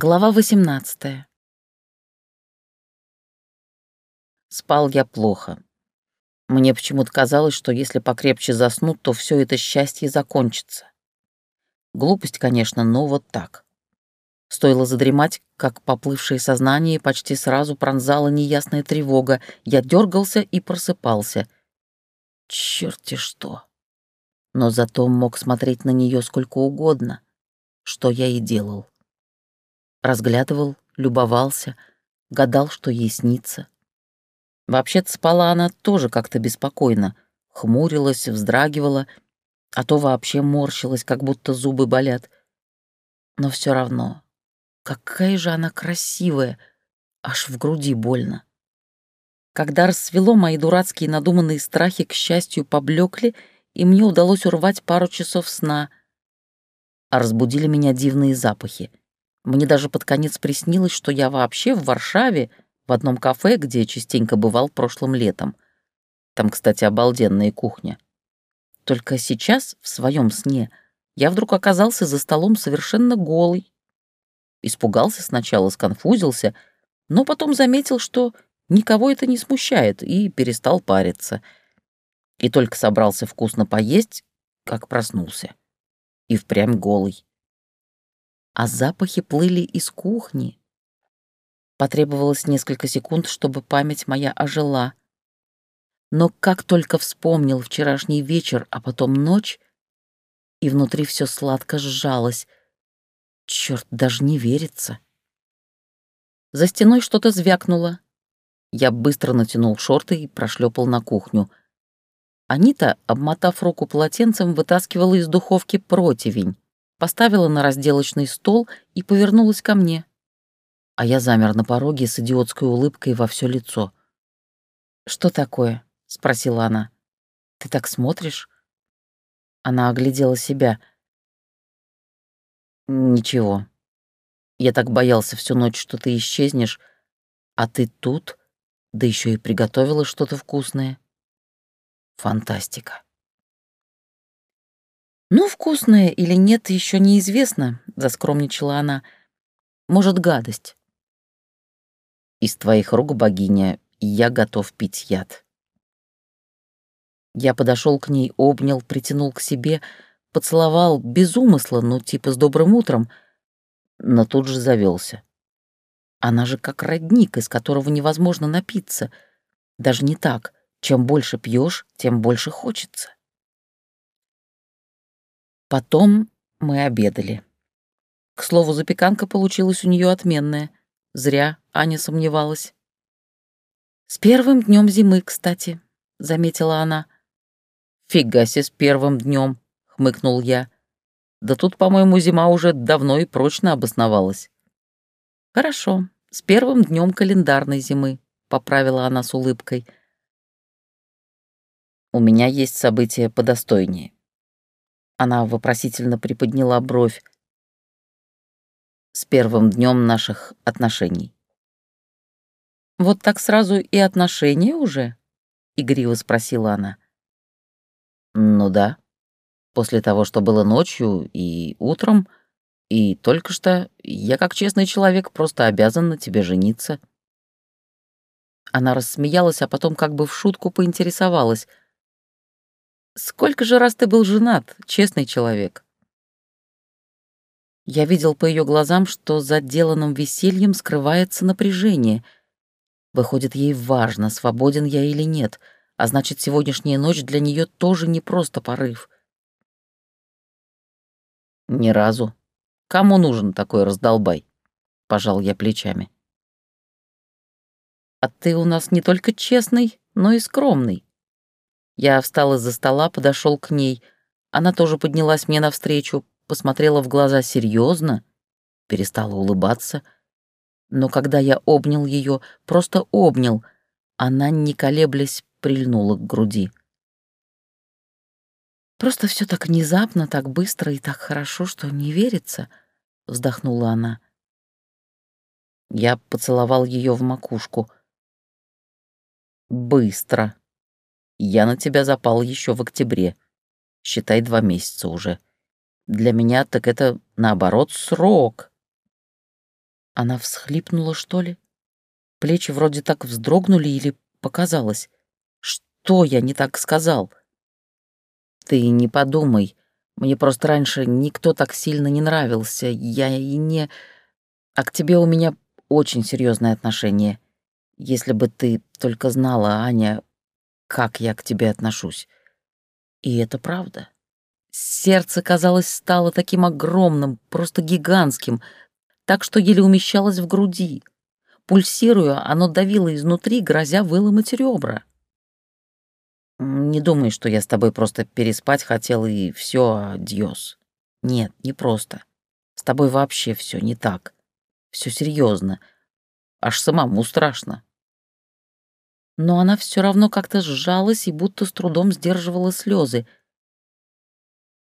Глава 18 Спал я плохо. Мне почему-то казалось, что если покрепче заснуть, то все это счастье закончится. Глупость, конечно, но вот так. Стоило задремать, как поплывшее сознание почти сразу пронзала неясная тревога. Я дергался и просыпался. Черти что! Но зато мог смотреть на нее сколько угодно, что я и делал. Разглядывал, любовался, гадал, что ей снится. Вообще-то спала она тоже как-то беспокойно, хмурилась, вздрагивала, а то вообще морщилась, как будто зубы болят. Но все равно, какая же она красивая, аж в груди больно. Когда рассвело, мои дурацкие надуманные страхи, к счастью, поблекли, и мне удалось урвать пару часов сна. А разбудили меня дивные запахи. Мне даже под конец приснилось, что я вообще в Варшаве, в одном кафе, где частенько бывал прошлым летом. Там, кстати, обалденная кухня. Только сейчас, в своем сне, я вдруг оказался за столом совершенно голый. Испугался сначала, сконфузился, но потом заметил, что никого это не смущает, и перестал париться. И только собрался вкусно поесть, как проснулся. И впрямь голый а запахи плыли из кухни. Потребовалось несколько секунд, чтобы память моя ожила. Но как только вспомнил вчерашний вечер, а потом ночь, и внутри все сладко сжалось. Черт, даже не верится. За стеной что-то звякнуло. Я быстро натянул шорты и прошлепал на кухню. Анита, обмотав руку полотенцем, вытаскивала из духовки противень поставила на разделочный стол и повернулась ко мне. А я замер на пороге с идиотской улыбкой во все лицо. «Что такое?» — спросила она. «Ты так смотришь?» Она оглядела себя. «Ничего. Я так боялся всю ночь, что ты исчезнешь, а ты тут, да еще и приготовила что-то вкусное. Фантастика». «Ну, вкусное или нет, еще неизвестно», — заскромничала она. «Может, гадость». «Из твоих рук, богиня, я готов пить яд». Я подошел к ней, обнял, притянул к себе, поцеловал без умысла, ну, типа с добрым утром, но тут же завелся. Она же как родник, из которого невозможно напиться. Даже не так. Чем больше пьешь, тем больше хочется. Потом мы обедали. К слову, запеканка получилась у нее отменная. Зря Аня сомневалась. «С первым днем зимы, кстати», — заметила она. «Фига себе с первым днем, хмыкнул я. «Да тут, по-моему, зима уже давно и прочно обосновалась». «Хорошо, с первым днем календарной зимы», — поправила она с улыбкой. «У меня есть события подостойнее. Она вопросительно приподняла бровь. «С первым днем наших отношений». «Вот так сразу и отношения уже?» — игриво спросила она. «Ну да. После того, что было ночью и утром, и только что, я как честный человек просто обязан на тебе жениться». Она рассмеялась, а потом как бы в шутку поинтересовалась — Сколько же раз ты был женат, честный человек?» Я видел по ее глазам, что за деланным весельем скрывается напряжение. Выходит, ей важно, свободен я или нет, а значит, сегодняшняя ночь для нее тоже не просто порыв. «Ни разу. Кому нужен такой раздолбай?» — пожал я плечами. «А ты у нас не только честный, но и скромный», я встал из-за стола, подошел к ней. Она тоже поднялась мне навстречу, посмотрела в глаза серьезно, перестала улыбаться. Но когда я обнял ее, просто обнял, она, не колеблясь, прильнула к груди. «Просто все так внезапно, так быстро и так хорошо, что не верится», — вздохнула она. Я поцеловал ее в макушку. «Быстро», я на тебя запал еще в октябре. Считай, два месяца уже. Для меня так это, наоборот, срок. Она всхлипнула, что ли? Плечи вроде так вздрогнули или показалось. Что я не так сказал? Ты не подумай. Мне просто раньше никто так сильно не нравился. Я и не... А к тебе у меня очень серьезное отношение. Если бы ты только знала, Аня, как я к тебе отношусь. И это правда. Сердце, казалось, стало таким огромным, просто гигантским, так что еле умещалось в груди. Пульсируя, оно давило изнутри, грозя выломать ребра. Не думай, что я с тобой просто переспать хотел и все, адьос. Нет, не просто. С тобой вообще все не так. Все серьезно. Аж самому страшно. Но она все равно как-то сжалась и будто с трудом сдерживала слезы.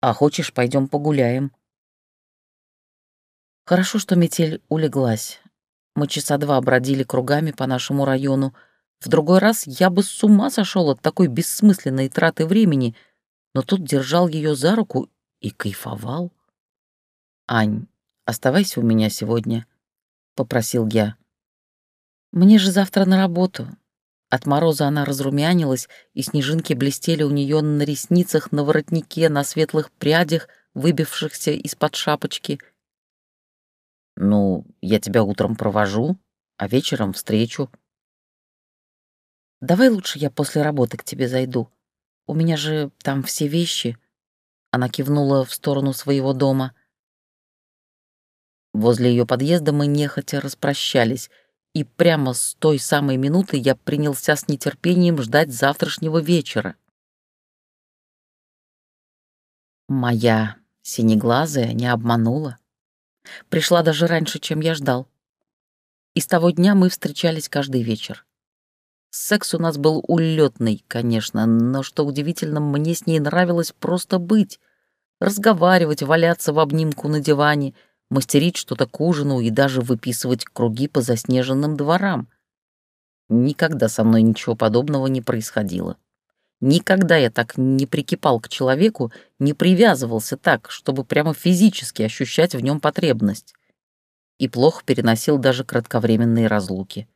А хочешь, пойдем погуляем? Хорошо, что метель улеглась. Мы часа два бродили кругами по нашему району. В другой раз я бы с ума сошел от такой бессмысленной траты времени, но тут держал ее за руку и кайфовал. «Ань, оставайся у меня сегодня», — попросил я. «Мне же завтра на работу». От мороза она разрумянилась, и снежинки блестели у нее на ресницах, на воротнике, на светлых прядях, выбившихся из-под шапочки. «Ну, я тебя утром провожу, а вечером встречу». «Давай лучше я после работы к тебе зайду. У меня же там все вещи». Она кивнула в сторону своего дома. Возле ее подъезда мы нехотя распрощались, и прямо с той самой минуты я принялся с нетерпением ждать завтрашнего вечера. Моя синеглазая не обманула. Пришла даже раньше, чем я ждал. И с того дня мы встречались каждый вечер. Секс у нас был улетный, конечно, но, что удивительно, мне с ней нравилось просто быть, разговаривать, валяться в обнимку на диване — мастерить что-то к ужину и даже выписывать круги по заснеженным дворам. Никогда со мной ничего подобного не происходило. Никогда я так не прикипал к человеку, не привязывался так, чтобы прямо физически ощущать в нем потребность. И плохо переносил даже кратковременные разлуки.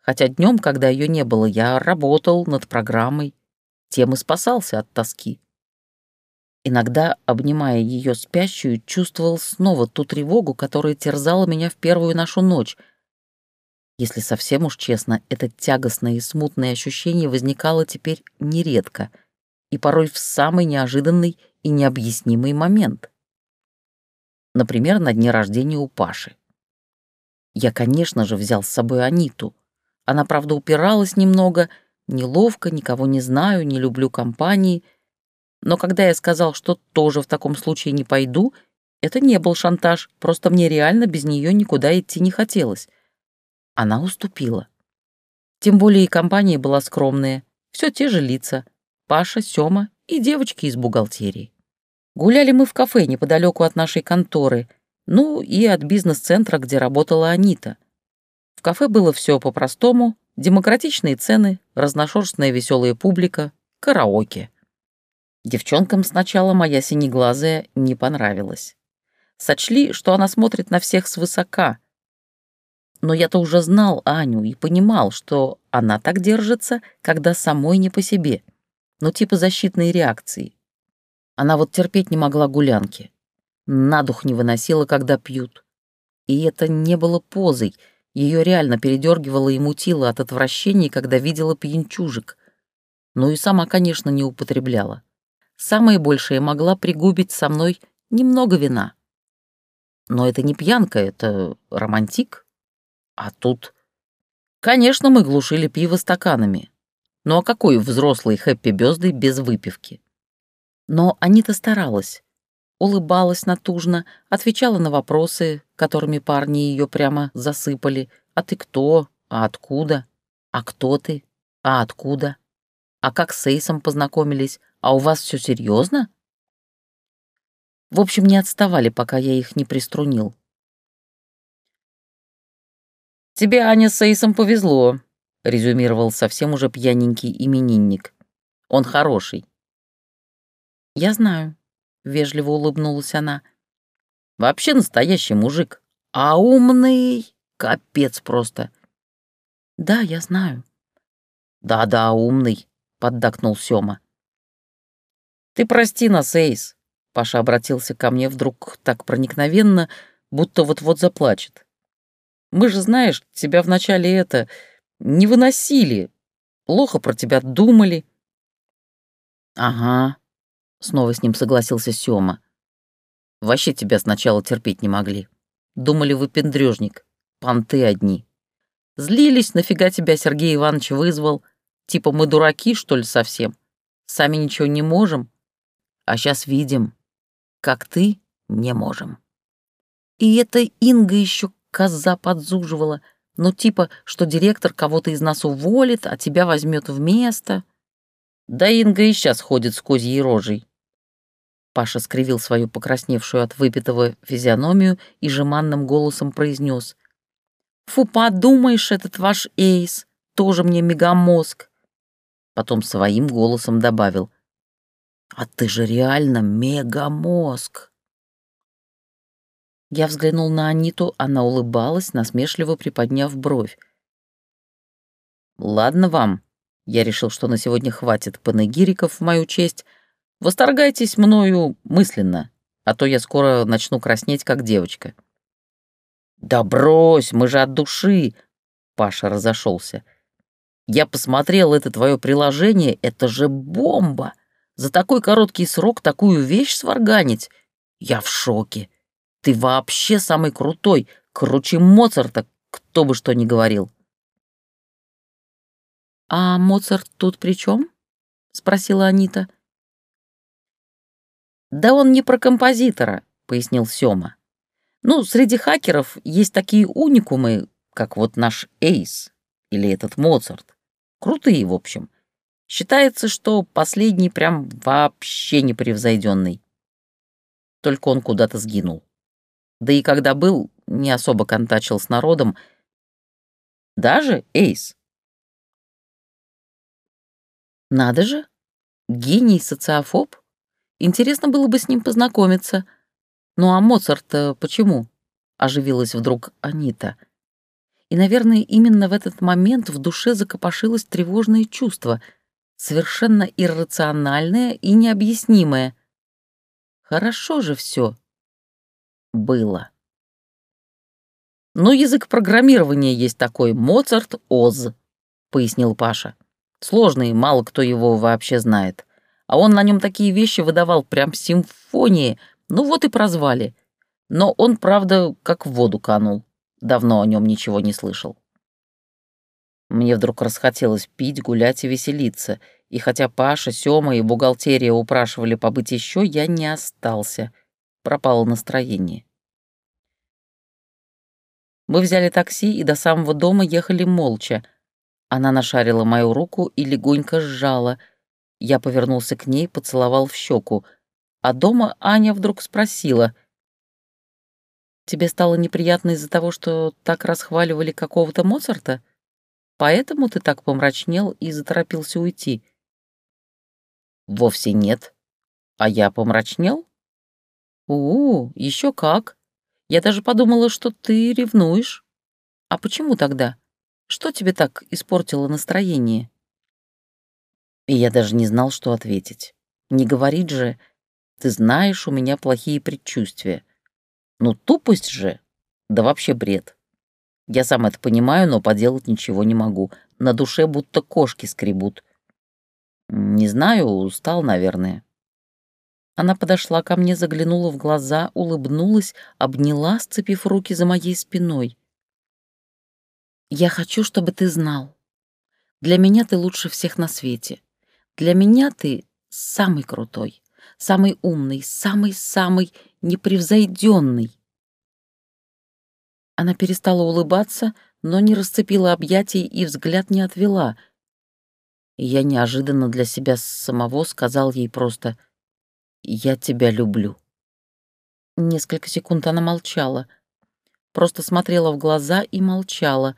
Хотя днем, когда ее не было, я работал над программой, тем и спасался от тоски. Иногда, обнимая ее спящую, чувствовал снова ту тревогу, которая терзала меня в первую нашу ночь. Если совсем уж честно, это тягостное и смутное ощущение возникало теперь нередко и порой в самый неожиданный и необъяснимый момент. Например, на дне рождения у Паши. Я, конечно же, взял с собой Аниту. Она, правда, упиралась немного, неловко, никого не знаю, не люблю компании — но когда я сказал, что тоже в таком случае не пойду, это не был шантаж, просто мне реально без нее никуда идти не хотелось. Она уступила. Тем более и компания была скромная, все те же лица. Паша, Сёма и девочки из бухгалтерии. Гуляли мы в кафе неподалеку от нашей конторы, ну и от бизнес-центра, где работала Анита. В кафе было все по-простому, демократичные цены, разношерстная веселая публика, караоке. Девчонкам сначала моя синеглазая не понравилась. Сочли, что она смотрит на всех свысока. Но я-то уже знал Аню и понимал, что она так держится, когда самой не по себе. Ну, типа защитной реакции. Она вот терпеть не могла гулянки. На дух не выносила, когда пьют. И это не было позой. Ее реально передергивало и мутило от отвращения, когда видела пьянчужек. Ну и сама, конечно, не употребляла самое большее могла пригубить со мной немного вина. Но это не пьянка, это романтик. А тут... Конечно, мы глушили пиво стаканами. Ну а какой взрослый хэппи-бёздый без выпивки? Но Анита старалась. Улыбалась натужно, отвечала на вопросы, которыми парни ее прямо засыпали. «А ты кто? А откуда? А кто ты? А откуда? А как с Эйсом познакомились? А у вас все серьезно? В общем, не отставали, пока я их не приструнил. «Тебе, Аня, с Эйсом повезло», — резюмировал совсем уже пьяненький именинник. «Он хороший». «Я знаю», — вежливо улыбнулась она. «Вообще настоящий мужик. А умный — капец просто. Да, я знаю. Да-да, умный, поддакнул Сёма. Ты прости нас, Эйс. Паша обратился ко мне вдруг так проникновенно, будто вот-вот заплачет. Мы же, знаешь, тебя вначале это не выносили, плохо про тебя думали. Ага, снова с ним согласился Сёма. Вообще тебя сначала терпеть не могли. Думали, вы пендрёжник, понты одни. Злились, нафига тебя Сергей Иванович вызвал. Типа мы дураки, что ли, совсем? Сами ничего не можем. А сейчас видим, как ты не можем. И эта Инга еще коза подзуживала. Ну, типа, что директор кого-то из нас уволит, а тебя возьмет в место. Да Инга и сейчас ходит с козьей рожей. Паша скривил свою покрасневшую от выпитого физиономию и жеманным голосом произнес. «Фу, подумаешь, этот ваш Эйс, тоже мне мегамозг!» Потом своим голосом добавил. «А ты же реально мегамозг!» Я взглянул на Аниту, она улыбалась, насмешливо приподняв бровь. «Ладно вам». Я решил, что на сегодня хватит панегириков в мою честь. Восторгайтесь мною мысленно, а то я скоро начну краснеть, как девочка. «Да брось, мы же от души!» Паша разошелся. «Я посмотрел это твое приложение, это же бомба! За такой короткий срок такую вещь сварганить! Я в шоке!» Ты вообще самый крутой, круче Моцарта, кто бы что ни говорил. «А Моцарт тут при чем? спросила Анита. «Да он не про композитора», — пояснил Сёма. «Ну, среди хакеров есть такие уникумы, как вот наш Эйс или этот Моцарт. Крутые, в общем. Считается, что последний прям вообще непревзойденный. Только он куда-то сгинул. Да и когда был, не особо контачил с народом. Даже Эйс. Надо же, гений-социофоб. Интересно было бы с ним познакомиться. Ну а Моцарт почему? Оживилась вдруг Анита. И, наверное, именно в этот момент в душе закопошилось тревожное чувство, совершенно иррациональное и необъяснимое. Хорошо же все было. «Ну, язык программирования есть такой, Моцарт Оз», — пояснил Паша. «Сложный, мало кто его вообще знает. А он на нем такие вещи выдавал, прям симфонии, ну вот и прозвали. Но он, правда, как в воду канул. Давно о нем ничего не слышал». Мне вдруг расхотелось пить, гулять и веселиться, и хотя Паша, Сёма и бухгалтерия упрашивали побыть еще, я не остался — пропало настроение. Мы взяли такси и до самого дома ехали молча. Она нашарила мою руку и легонько сжала. Я повернулся к ней, поцеловал в щеку. А дома Аня вдруг спросила. «Тебе стало неприятно из-за того, что так расхваливали какого-то Моцарта? Поэтому ты так помрачнел и заторопился уйти?» «Вовсе нет. А я помрачнел?» «У, еще как. Я даже подумала, что ты ревнуешь. А почему тогда? Что тебе так испортило настроение?» И я даже не знал, что ответить. Не говорить же, ты знаешь, у меня плохие предчувствия. Ну, тупость же, да вообще бред. Я сам это понимаю, но поделать ничего не могу. На душе будто кошки скребут. Не знаю, устал, наверное. Она подошла ко мне, заглянула в глаза, улыбнулась, обняла, сцепив руки за моей спиной. «Я хочу, чтобы ты знал. Для меня ты лучше всех на свете. Для меня ты самый крутой, самый умный, самый-самый непревзойденный». Она перестала улыбаться, но не расцепила объятий и взгляд не отвела. И я неожиданно для себя самого сказал ей просто — «Я тебя люблю». Несколько секунд она молчала, просто смотрела в глаза и молчала,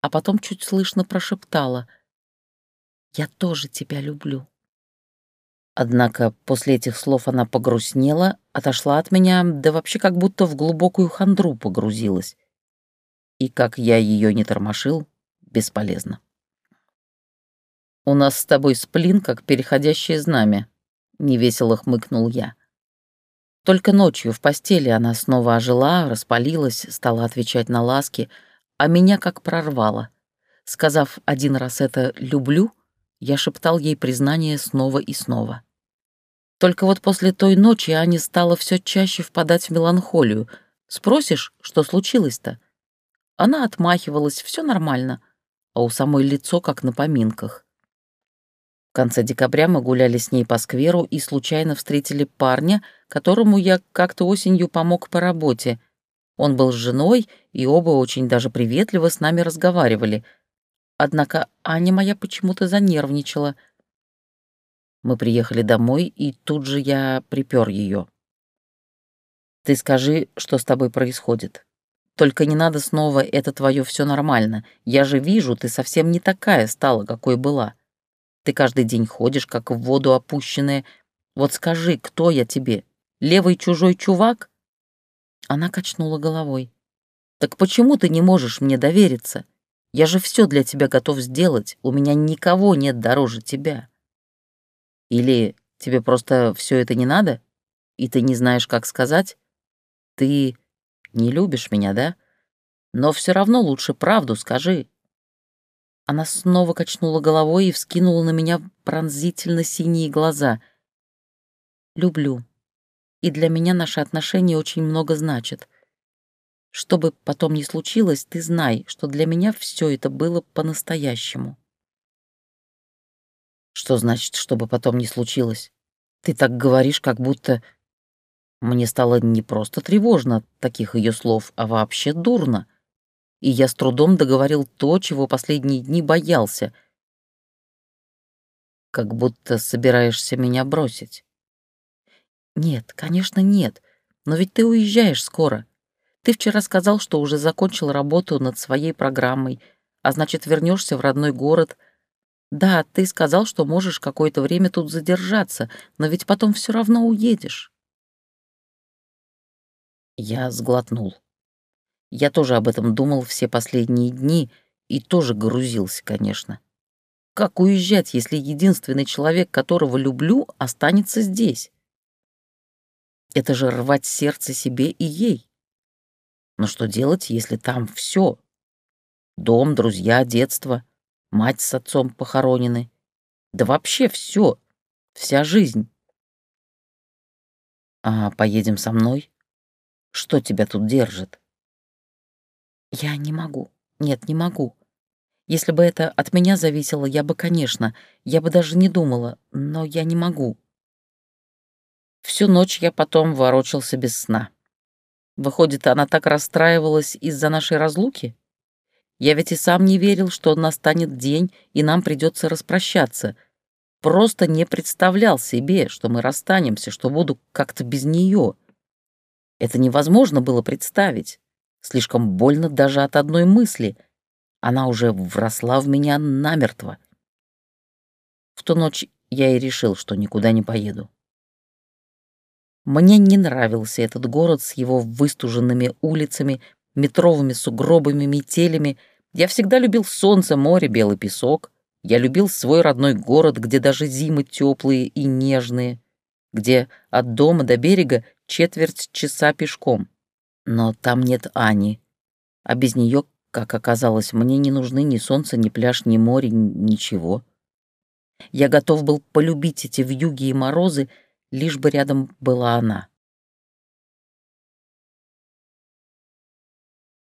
а потом чуть слышно прошептала «Я тоже тебя люблю». Однако после этих слов она погрустнела, отошла от меня, да вообще как будто в глубокую хандру погрузилась. И как я ее не тормошил, бесполезно. «У нас с тобой сплин, как переходящее знамя», — невесело хмыкнул я. Только ночью в постели она снова ожила, распалилась, стала отвечать на ласки, а меня как прорвало. Сказав один раз это «люблю», я шептал ей признание снова и снова. Только вот после той ночи Аня стала все чаще впадать в меланхолию. Спросишь, что случилось-то? Она отмахивалась, все нормально, а у самой лицо как на поминках. В конце декабря мы гуляли с ней по скверу и случайно встретили парня, которому я как-то осенью помог по работе. Он был с женой, и оба очень даже приветливо с нами разговаривали — Однако Аня моя почему-то занервничала. Мы приехали домой, и тут же я припер ее. «Ты скажи, что с тобой происходит. Только не надо снова «это твое все нормально». Я же вижу, ты совсем не такая стала, какой была. Ты каждый день ходишь, как в воду опущенная. Вот скажи, кто я тебе? Левый чужой чувак?» Она качнула головой. «Так почему ты не можешь мне довериться?» Я же все для тебя готов сделать, у меня никого нет дороже тебя. Или тебе просто все это не надо, и ты не знаешь, как сказать? Ты не любишь меня, да? Но все равно лучше правду скажи. Она снова качнула головой и вскинула на меня пронзительно синие глаза. «Люблю. И для меня наши отношения очень много значат. Что бы потом ни случилось, ты знай, что для меня все это было по-настоящему. Что значит, чтобы потом не случилось? Ты так говоришь, как будто... Мне стало не просто тревожно от таких ее слов, а вообще дурно. И я с трудом договорил то, чего последние дни боялся. Как будто собираешься меня бросить. Нет, конечно, нет. Но ведь ты уезжаешь скоро. Ты вчера сказал, что уже закончил работу над своей программой, а значит, вернешься в родной город. Да, ты сказал, что можешь какое-то время тут задержаться, но ведь потом все равно уедешь. Я сглотнул. Я тоже об этом думал все последние дни и тоже грузился, конечно. Как уезжать, если единственный человек, которого люблю, останется здесь? Это же рвать сердце себе и ей. Но что делать, если там все? Дом, друзья, детство, мать с отцом похоронены. Да вообще все, вся жизнь. А поедем со мной? Что тебя тут держит? Я не могу. Нет, не могу. Если бы это от меня зависело, я бы, конечно, я бы даже не думала, но я не могу. Всю ночь я потом ворочался без сна. Выходит, она так расстраивалась из-за нашей разлуки? Я ведь и сам не верил, что настанет день, и нам придется распрощаться. Просто не представлял себе, что мы расстанемся, что буду как-то без нее. Это невозможно было представить. Слишком больно даже от одной мысли. Она уже вросла в меня намертво. В ту ночь я и решил, что никуда не поеду. Мне не нравился этот город с его выстуженными улицами, метровыми сугробами, метелями. Я всегда любил солнце, море, белый песок. Я любил свой родной город, где даже зимы теплые и нежные, где от дома до берега четверть часа пешком. Но там нет Ани, а без нее, как оказалось, мне не нужны ни солнце, ни пляж, ни море, ничего. Я готов был полюбить эти вьюги и морозы, лишь бы рядом была она.